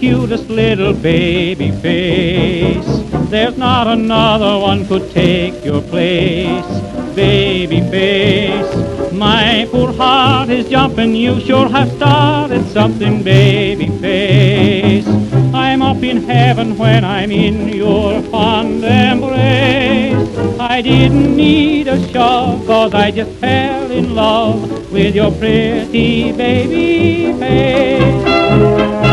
cutest little baby face. There's not another one could take your place. Baby face, my poor heart is jumping. You sure have started something, baby face. I'm up in heaven when I'm in your fond embrace. I didn't need a shove, cause I just fell in love with your pretty baby face.